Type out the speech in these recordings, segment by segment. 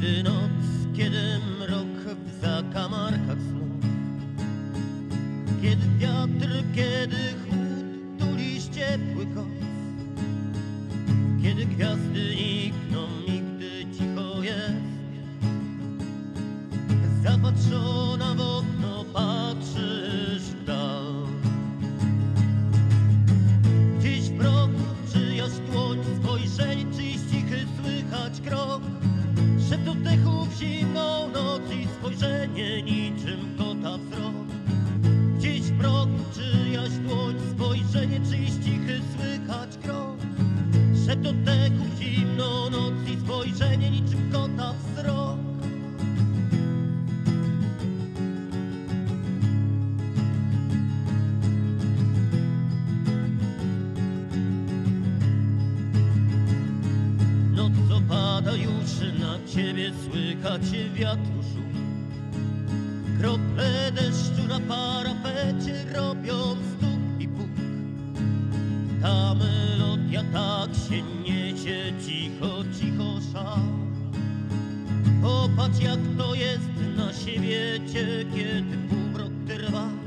Kiedy noc, kiedy mrok w zakamarkach snu Kiedy wiatr, kiedy chłód tuli ciepły kot Kiedy gwiazdy nikną i gdy cicho jest. Zapatrzony oddechu zimną noc i spojrzenie niczym kota wzrok. Gdzieś wrok czyjaś dłoń, spojrzenie czyjś cichy słychać krok. Szep oddechu w zimną noc i spojrzenie niczym opada już na ciebie, słychać wiatru szum. Krople deszczu na parapecie robią stuk i puk. Ta melodia tak się niesie, cicho, cicho szar. Popatrz jak to jest na świecie, kiedy półmrok trwa.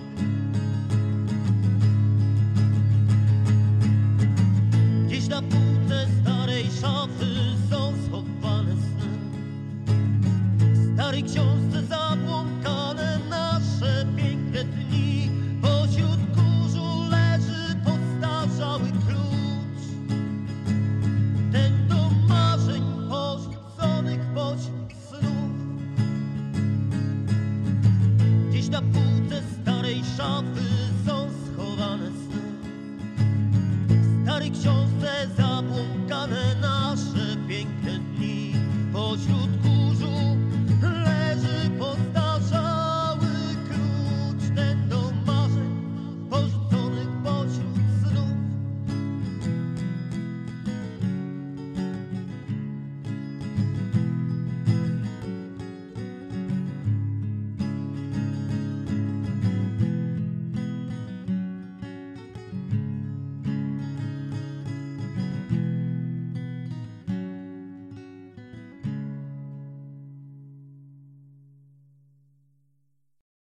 Na półce starej szafy